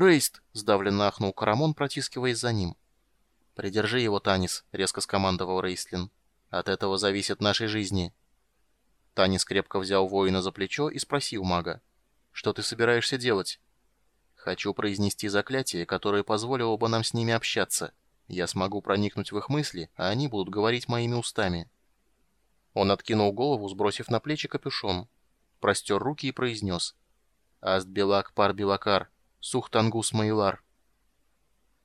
«Рейст!» — сдавленно ахнул Карамон, протискиваясь за ним. «Придержи его, Танис», — резко скомандовал Рейстлин. «От этого зависит нашей жизни». Танис крепко взял воина за плечо и спросил мага. «Что ты собираешься делать?» «Хочу произнести заклятие, которое позволило бы нам с ними общаться. Я смогу проникнуть в их мысли, а они будут говорить моими устами». Он откинул голову, сбросив на плечи капюшон. Простер руки и произнес. «Аст Белак Пар Белакар, Сух Тангус Маилар».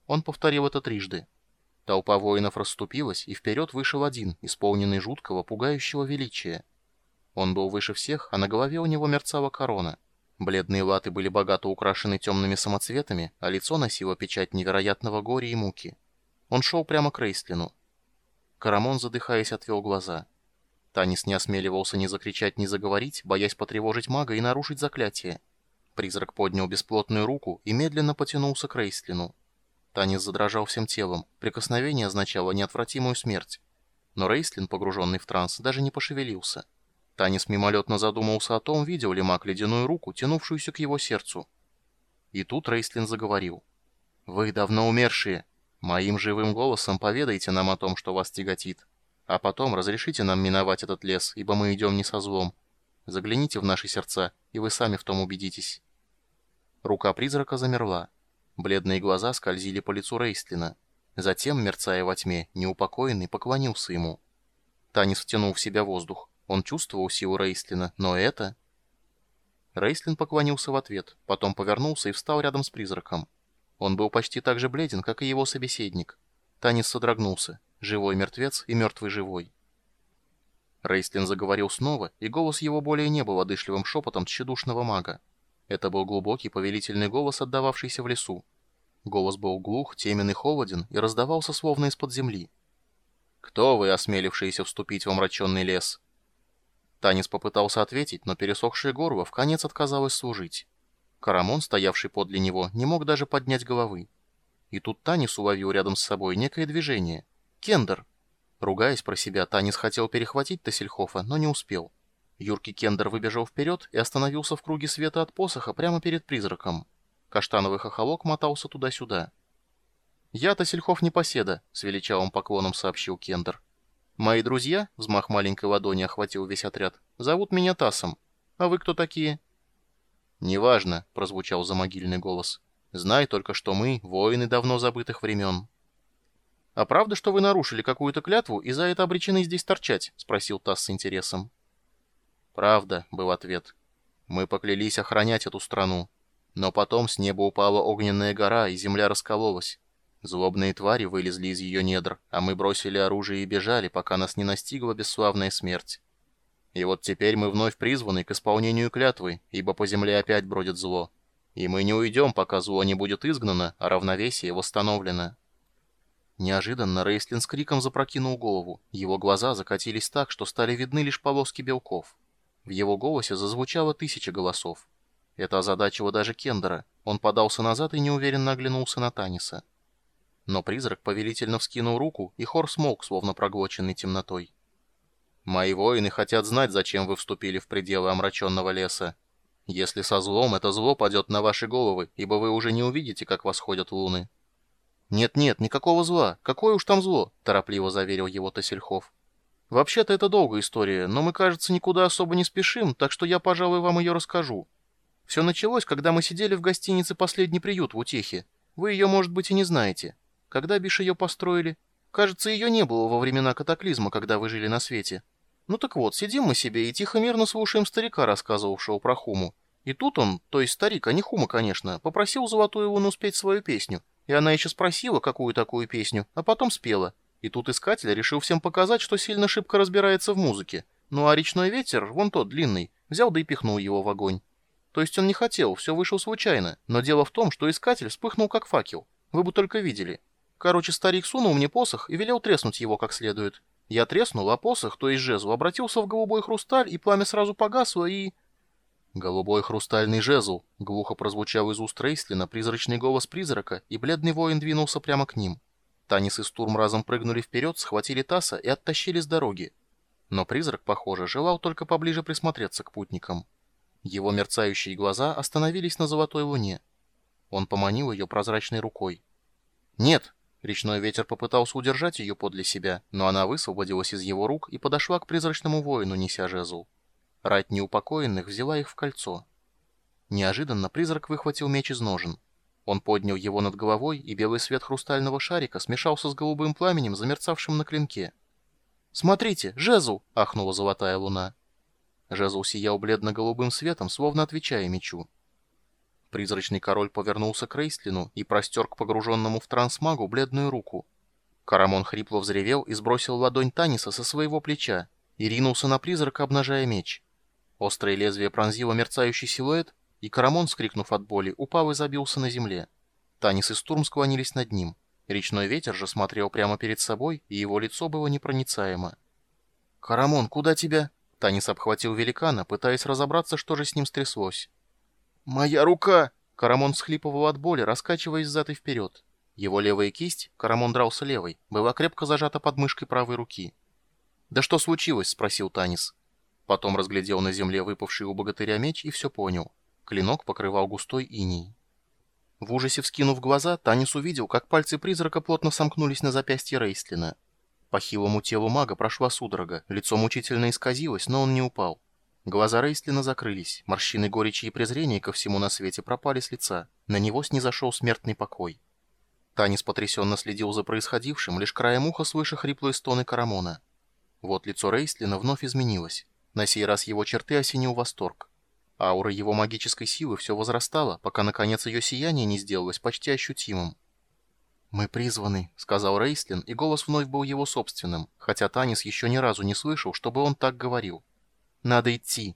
Он повторил это трижды. Толпа воинов расступилась, и вперед вышел один, исполненный жуткого, пугающего величия. Он был выше всех, а на голове у него мерцала корона. Бледные латы были богато украшены темными самоцветами, а лицо носило печать невероятного горя и муки. Он шел прямо к Рейстлину. Карамон, задыхаясь, отвел глаза. Танис не осмеливался ни закричать, ни заговорить, боясь потревожить мага и нарушить заклятие. Призрак поднял бесплотную руку и медленно потянулся к Рейстлину. Танис задрожал всем телом, прикосновение означало неотвратимую смерть. Но Рейстлин, погруженный в транс, даже не пошевелился. Танис мимолетно задумался о том, видел ли маг ледяную руку, тянувшуюся к его сердцу. И тут Рейстлин заговорил. «Вы давно умершие. Моим живым голосом поведайте нам о том, что вас тяготит. А потом разрешите нам миновать этот лес, ибо мы идем не со злом. Загляните в наши сердца, и вы сами в том убедитесь». Рука призрака замерла. Бледные глаза скользили по лицу Рейстлина. Затем, мерцая во тьме, неупокоенный поклонился ему. Танис втянул в себя воздух. Он чувствовал силу Рейстлина, но это... Рейстлин поклонился в ответ, потом повернулся и встал рядом с призраком. Он был почти так же бледен, как и его собеседник. Танис содрогнулся. Живой мертвец и мертвый живой. Рейстлин заговорил снова, и голос его более не был одышливым шепотом тщедушного мага. Это был глубокий повелительный голос, отдававшийся в лесу. Голос был глух, темен и холоден, и раздавался словно из-под земли. «Кто вы, осмелившиеся вступить в омраченный лес?» Танис попытался ответить, но пересохшее горло в конец отказалось служить. Карамон, стоявший подле него, не мог даже поднять головы. И тут Танис уловил рядом с собой некое движение — Кендер!» Ругаясь про себя, Танис хотел перехватить Тассельхофа, но не успел. Юркий Кендер выбежал вперед и остановился в круге света от посоха прямо перед призраком. Каштановый хохолок мотался туда-сюда. «Я Тассельхоф Непоседа», — с величавым поклоном сообщил Кендер. «Мои друзья», — взмах маленькой ладони охватил весь отряд, — «зовут меня Тасом. А вы кто такие?» «Неважно», — прозвучал замогильный голос. «Знай только, что мы — воины давно забытых времен». «А правда, что вы нарушили какую-то клятву и за это обречены здесь торчать?» — спросил Тасс с интересом. «Правда», — был ответ. «Мы поклялись охранять эту страну. Но потом с неба упала огненная гора, и земля раскололась. Злобные твари вылезли из ее недр, а мы бросили оружие и бежали, пока нас не настигла бесславная смерть. И вот теперь мы вновь призваны к исполнению клятвы, ибо по земле опять бродит зло. И мы не уйдем, пока зло не будет изгнано, а равновесие восстановлено». Неожиданно Рейслин с криком запрокинул голову. Его глаза закатились так, что стали видны лишь полоски белков. В его голосе зазвучало тысяча голосов. Это озадачило даже Кендера. Он подался назад и неуверенно оглянулся на Таниса. Но призрак повелительно вскинул руку, и хор смолк, словно проглоченный темнотой. «Мои воины хотят знать, зачем вы вступили в пределы омраченного леса. Если со злом, это зло падет на ваши головы, ибо вы уже не увидите, как восходят луны». «Нет-нет, никакого зла. Какое уж там зло?» – торопливо заверил его Тассельхов. «Вообще-то это долгая история, но мы, кажется, никуда особо не спешим, так что я, пожалуй, вам ее расскажу. Все началось, когда мы сидели в гостинице «Последний приют» в Утехе. Вы ее, может быть, и не знаете. Когда, Биш, ее построили? Кажется, ее не было во времена катаклизма, когда вы жили на свете. Ну так вот, сидим мы себе и тихо-мирно слушаем старика, рассказывавшего про Хуму. И тут он, то есть старик, а не Хума, конечно, попросил Золотую Луну спеть свою песню. И она еще спросила, какую такую песню, а потом спела. И тут искатель решил всем показать, что сильно шибко разбирается в музыке. Ну а речной ветер, вон тот, длинный, взял да и пихнул его в огонь. То есть он не хотел, все вышло случайно. Но дело в том, что искатель вспыхнул как факел. Вы бы только видели. Короче, старик сунул мне посох и велел треснуть его как следует. Я треснул, а посох, то есть жезл, обратился в голубой хрусталь, и пламя сразу погасло, и... «Голубой хрустальный жезл!» — глухо прозвучал из уст Рейслина призрачный голос призрака, и бледный воин двинулся прямо к ним. Танис и Стурм разом прыгнули вперед, схватили Таса и оттащили с дороги. Но призрак, похоже, желал только поближе присмотреться к путникам. Его мерцающие глаза остановились на золотой луне. Он поманил ее прозрачной рукой. «Нет!» Речной ветер попытался удержать ее подле себя, но она высвободилась из его рук и подошла к призрачному воину, неся жезл. Рать неупокоенных взяла их в кольцо. Неожиданно призрак выхватил меч из ножен. Он поднял его над головой, и белый свет хрустального шарика смешался с голубым пламенем, замерцавшим на клинке. «Смотрите, жезл!» — ахнула золотая луна. Жезл сиял бледно-голубым светом, словно отвечая мечу. Призрачный король повернулся к Рейстлину и простер к погруженному в транс магу бледную руку. Карамон хрипло взревел и сбросил ладонь Таниса со своего плеча и ринулся на призрака, обнажая меч. Острое лезвие пронзило мерцающий силуэт, и Карамон, скрикнув от боли, упал и забился на земле. Танис и Стурм склонились над ним. Речной ветер же смотрел прямо перед собой, и его лицо было непроницаемо. «Карамон, куда тебя?» Танис обхватил великана, пытаясь разобраться, что же с ним стряслось. «Моя рука!» Карамон схлипывал от боли, раскачиваясь зад и вперед. Его левая кисть, Карамон дрался левой, была крепко зажата под мышкой правой руки. «Да что случилось?» — спросил Танис. Потом разглядел на земле выпавший у богатыря меч и все понял. Клинок покрывал густой иней. В ужасе вскинув глаза, Танис увидел, как пальцы призрака плотно сомкнулись на запястье Рейстлина. По хилому телу мага прошла судорога, лицо мучительно исказилось, но он не упал. Глаза Рейстлина закрылись, морщины горечи и презрения ко всему на свете пропали с лица. На него снизошел смертный покой. Танис потрясенно следил за происходившим, лишь краем уха слыша хриплые стоны Карамона. Вот лицо Рейстлина вновь изменилось. На сей раз его черты осенил восторг. Аура его магической силы все возрастала, пока наконец ее сияние не сделалось почти ощутимым. «Мы призваны», — сказал Рейслин, и голос вновь был его собственным, хотя Танис еще ни разу не слышал, чтобы он так говорил. «Надо идти».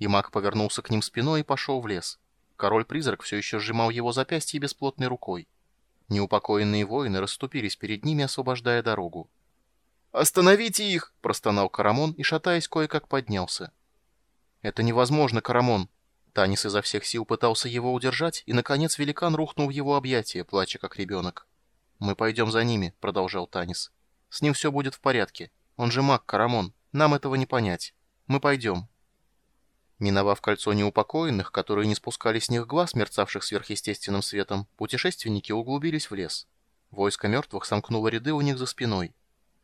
И маг повернулся к ним спиной и пошел в лес. Король-призрак все еще сжимал его запястье бесплотной рукой. Неупокоенные воины расступились перед ними, освобождая дорогу. «Остановите их!» — простонал Карамон и, шатаясь, кое-как поднялся. «Это невозможно, Карамон!» Танис изо всех сил пытался его удержать, и, наконец, великан рухнул в его объятия, плача как ребенок. «Мы пойдем за ними», — продолжал Танис. «С ним все будет в порядке. Он же маг, Карамон. Нам этого не понять. Мы пойдем». Миновав кольцо неупокоенных, которые не спускали с них глаз, мерцавших сверхъестественным светом, путешественники углубились в лес. Войско мертвых сомкнуло ряды у них за спиной.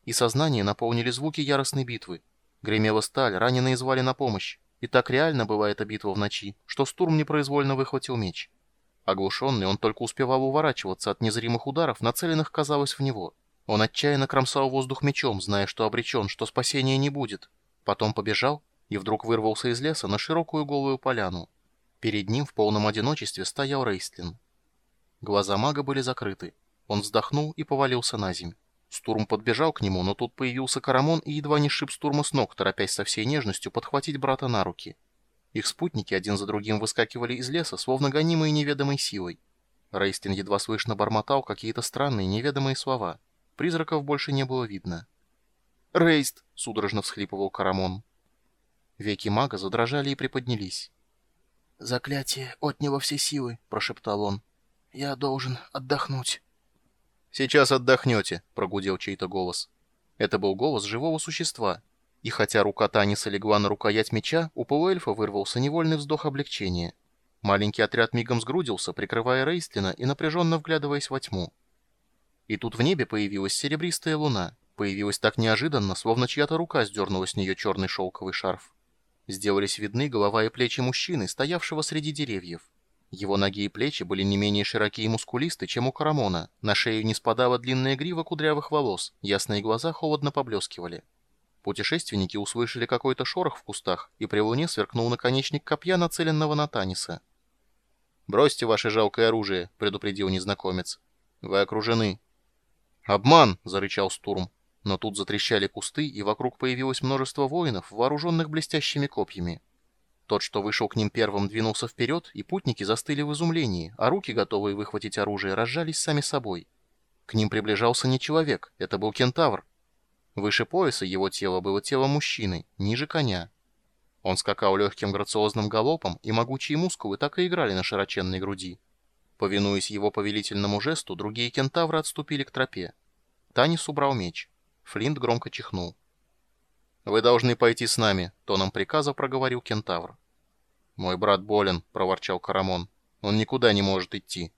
И сознание наполнили звуки яростной битвы. Гремела сталь, раненые звали на помощь. И так реально была эта битва в ночи, что Стурм непроизвольно выхватил меч. Оглушенный, он только успевал уворачиваться от незримых ударов, нацеленных, казалось, в него. Он отчаянно кромсал воздух мечом, зная, что обречен, что спасения не будет. Потом побежал и вдруг вырвался из леса на широкую голую поляну. Перед ним в полном одиночестве стоял Рейстлин. Глаза мага были закрыты. Он вздохнул и повалился на земь. Стурм подбежал к нему, но тут появился Карамон и едва не сшиб Стурма с ног, торопясь со всей нежностью подхватить брата на руки. Их спутники один за другим выскакивали из леса, словно гонимые неведомой силой. Рейстин едва слышно бормотал какие-то странные неведомые слова. Призраков больше не было видно. «Рейст!» — судорожно всхлипывал Карамон. Веки мага задрожали и приподнялись. «Заклятие отняло все силы», — прошептал он. «Я должен отдохнуть». «Сейчас отдохнете», — прогудел чей-то голос. Это был голос живого существа. И хотя рука Таниса легла на рукоять меча, у полуэльфа вырвался невольный вздох облегчения. Маленький отряд мигом сгрудился, прикрывая Рейстлина и напряженно вглядываясь во тьму. И тут в небе появилась серебристая луна. Появилась так неожиданно, словно чья-то рука сдернула с нее черный шелковый шарф. Сделались видны голова и плечи мужчины, стоявшего среди деревьев. Его ноги и плечи были не менее широкие и мускулисты, чем у Карамона. На шею не спадала длинная грива кудрявых волос, ясные глаза холодно поблескивали. Путешественники услышали какой-то шорох в кустах, и при луне сверкнул наконечник копья, нацеленного на Таниса. «Бросьте ваше жалкое оружие», — предупредил незнакомец. «Вы окружены». «Обман!» — зарычал Стурм. Но тут затрещали кусты, и вокруг появилось множество воинов, вооруженных блестящими копьями. Тот, что вышел к ним первым, двинулся вперед, и путники застыли в изумлении, а руки, готовые выхватить оружие, разжались сами собой. К ним приближался не человек, это был кентавр. Выше пояса его тело было тело мужчины, ниже коня. Он скакал легким грациозным галопом, и могучие мускулы так и играли на широченной груди. Повинуясь его повелительному жесту, другие кентавры отступили к тропе. Танис убрал меч. Флинт громко чихнул. «Вы должны пойти с нами», — тоном приказа проговорил кентавр. «Мой брат болен», — проворчал Карамон. Он никуда не может идти.